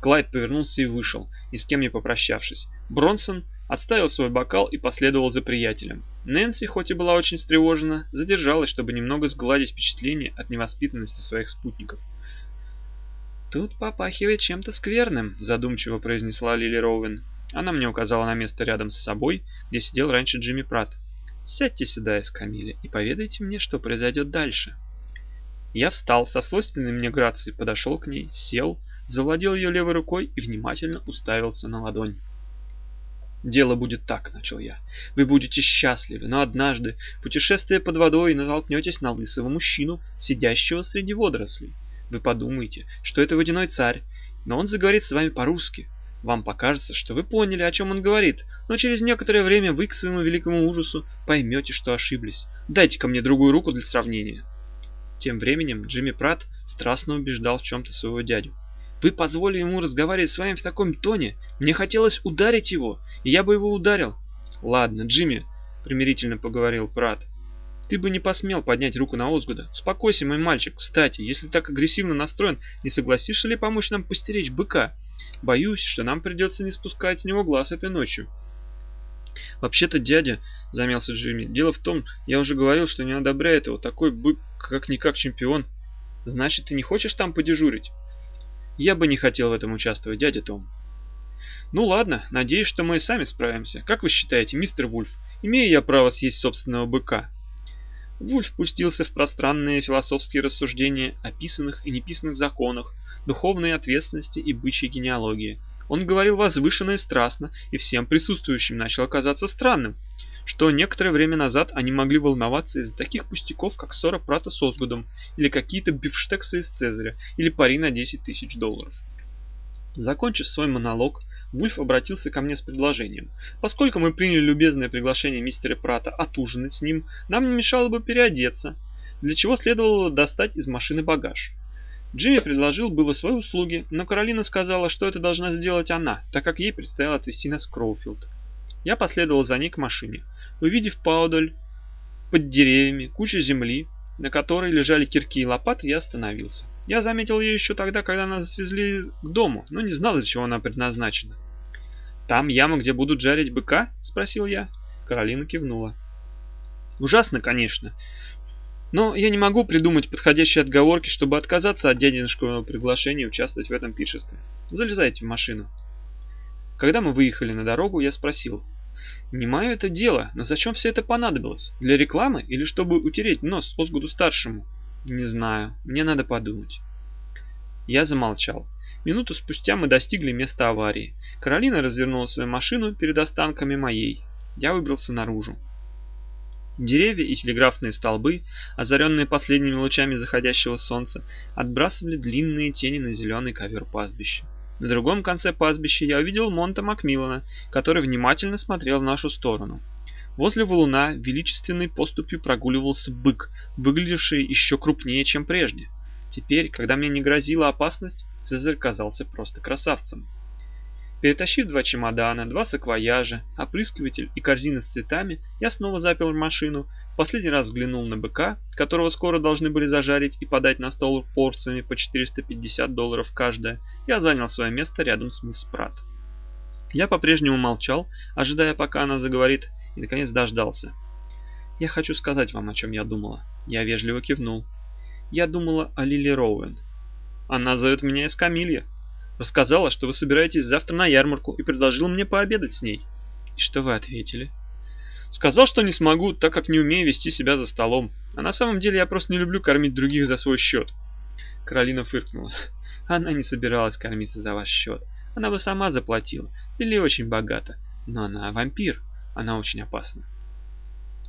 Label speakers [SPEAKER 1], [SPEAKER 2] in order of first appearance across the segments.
[SPEAKER 1] Клайд повернулся и вышел, ни с кем не попрощавшись. Бронсон отставил свой бокал и последовал за приятелем. Нэнси, хоть и была очень встревожена, задержалась, чтобы немного сгладить впечатление от невоспитанности своих спутников. «Тут попахивает чем-то скверным», — задумчиво произнесла Лили Роуэн. Она мне указала на место рядом с собой, где сидел раньше Джимми Пратт. «Сядьте сюда, Эскамиле, и поведайте мне, что произойдет дальше». Я встал, со свойственной мне грацией подошел к ней, сел, завладел ее левой рукой и внимательно уставился на ладонь. «Дело будет так», — начал я. «Вы будете счастливы, но однажды, путешествуя под водой, натолкнетесь на лысого мужчину, сидящего среди водорослей. Вы подумаете, что это водяной царь, но он заговорит с вами по-русски. Вам покажется, что вы поняли, о чем он говорит, но через некоторое время вы к своему великому ужасу поймете, что ошиблись. Дайте ко мне другую руку для сравнения». Тем временем Джимми Пратт страстно убеждал в чем-то своего дядю. Вы позволили ему разговаривать с вами в таком тоне. Мне хотелось ударить его, и я бы его ударил. Ладно, Джимми, примирительно поговорил Прат. Ты бы не посмел поднять руку на Озгуда. Успокойся, мой мальчик. Кстати, если так агрессивно настроен, не согласишься ли помочь нам постеречь быка? Боюсь, что нам придется не спускать с него глаз этой ночью. Вообще-то, дядя, замялся Джимми, дело в том, я уже говорил, что не одобряю этого. Такой бык, как-никак чемпион. Значит, ты не хочешь там подежурить? Я бы не хотел в этом участвовать, дядя Том. Ну ладно, надеюсь, что мы и сами справимся. Как вы считаете, мистер Вульф, имею я право съесть собственного быка? Вульф пустился в пространные философские рассуждения о писанных и неписанных законах, духовной ответственности и бычьей генеалогии. Он говорил возвышенно и страстно, и всем присутствующим начал казаться странным, что некоторое время назад они могли волноваться из-за таких пустяков, как ссора Прата с Озгудом, или какие-то бифштексы из Цезаря, или пари на 10 тысяч долларов. Закончив свой монолог, Вульф обратился ко мне с предложением. Поскольку мы приняли любезное приглашение мистера Прата отужинать с ним, нам не мешало бы переодеться, для чего следовало достать из машины багаж. Джимми предложил было свои услуги, но Каролина сказала, что это должна сделать она, так как ей предстояло отвезти нас в Кроуфилд. Я последовал за ней к машине. Увидев поодаль, под деревьями, кучу земли, на которой лежали кирки и лопаты, я остановился. Я заметил ее еще тогда, когда нас свезли к дому, но не знал, для чего она предназначена. «Там яма, где будут жарить быка?» – спросил я. Каролина кивнула. «Ужасно, конечно. Но я не могу придумать подходящие отговорки, чтобы отказаться от дядинского приглашения участвовать в этом пиршестве. Залезайте в машину». Когда мы выехали на дорогу, я спросил. «Не мое это дело, но зачем все это понадобилось? Для рекламы или чтобы утереть нос Осгуду-старшему?» «Не знаю, мне надо подумать». Я замолчал. Минуту спустя мы достигли места аварии. Каролина развернула свою машину перед останками моей. Я выбрался наружу. Деревья и телеграфные столбы, озаренные последними лучами заходящего солнца, отбрасывали длинные тени на зеленый ковер пастбища. На другом конце пастбища я увидел Монта Макмиллана, который внимательно смотрел в нашу сторону. Возле валуна величественной поступью прогуливался бык, выглядевший еще крупнее, чем прежде. Теперь, когда мне не грозила опасность, Цезарь казался просто красавцем. Перетащив два чемодана, два саквояжа, опрыскиватель и корзины с цветами, я снова запер машину, последний раз взглянул на быка, которого скоро должны были зажарить и подать на стол порциями по 450 долларов каждая, я занял свое место рядом с мисс Пратт. Я по-прежнему молчал, ожидая, пока она заговорит, и наконец дождался. «Я хочу сказать вам, о чем я думала». Я вежливо кивнул. «Я думала о Лили Роуэн. Она зовет меня Эскамилья. Рассказала, что вы собираетесь завтра на ярмарку и предложила мне пообедать с ней. И что вы ответили? Сказал, что не смогу, так как не умею вести себя за столом. А на самом деле я просто не люблю кормить других за свой счет. Каролина фыркнула. Она не собиралась кормиться за ваш счет. Она бы сама заплатила. Или очень богата. Но она вампир. Она очень опасна.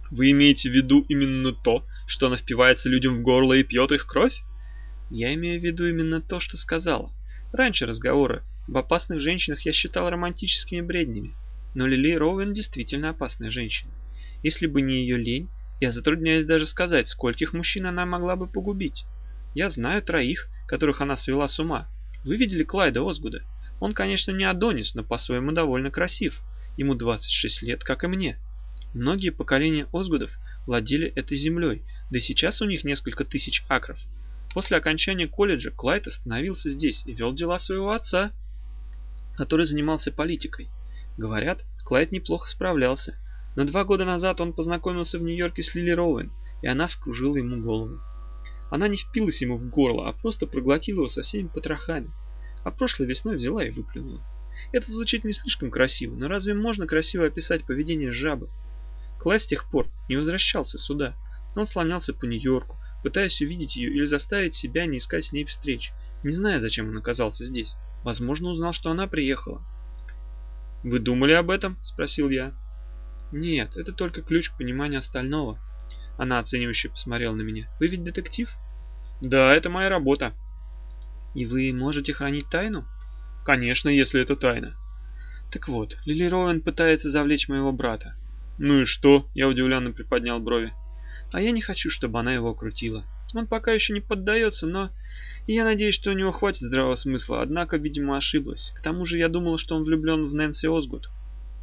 [SPEAKER 1] Вы имеете в виду именно то, что она впивается людям в горло и пьет их кровь? Я имею в виду именно то, что сказала. Раньше разговоры об опасных женщинах я считал романтическими бреднями, но Лили Роуэн действительно опасная женщина. Если бы не ее лень, я затрудняюсь даже сказать, скольких мужчин она могла бы погубить. Я знаю троих, которых она свела с ума. Вы видели Клайда Озгуда? Он, конечно, не Адонис, но по-своему довольно красив. Ему 26 лет, как и мне. Многие поколения Озгудов владели этой землей, да и сейчас у них несколько тысяч акров. После окончания колледжа Клайд остановился здесь и вел дела своего отца. который занимался политикой. Говорят, Клайд неплохо справлялся. Но два года назад он познакомился в Нью-Йорке с Лили Роуэн, и она вскружила ему голову. Она не впилась ему в горло, а просто проглотила его со всеми потрохами. А прошлой весной взяла и выплюнула. Это звучит не слишком красиво, но разве можно красиво описать поведение жабы? Клайд с тех пор не возвращался сюда. Он слонялся по Нью-Йорку, пытаясь увидеть ее или заставить себя не искать с ней встреч, не зная, зачем он оказался здесь. Возможно, узнал, что она приехала. «Вы думали об этом?» – спросил я. «Нет, это только ключ к пониманию остального». Она оценивающе посмотрела на меня. «Вы ведь детектив?» «Да, это моя работа». «И вы можете хранить тайну?» «Конечно, если это тайна». «Так вот, Лили Роуэн пытается завлечь моего брата». «Ну и что?» – я удивленно приподнял брови. «А я не хочу, чтобы она его крутила. Он пока еще не поддается, но я надеюсь, что у него хватит здравого смысла, однако, видимо, ошиблась. К тому же я думала, что он влюблен в Нэнси Озгуд.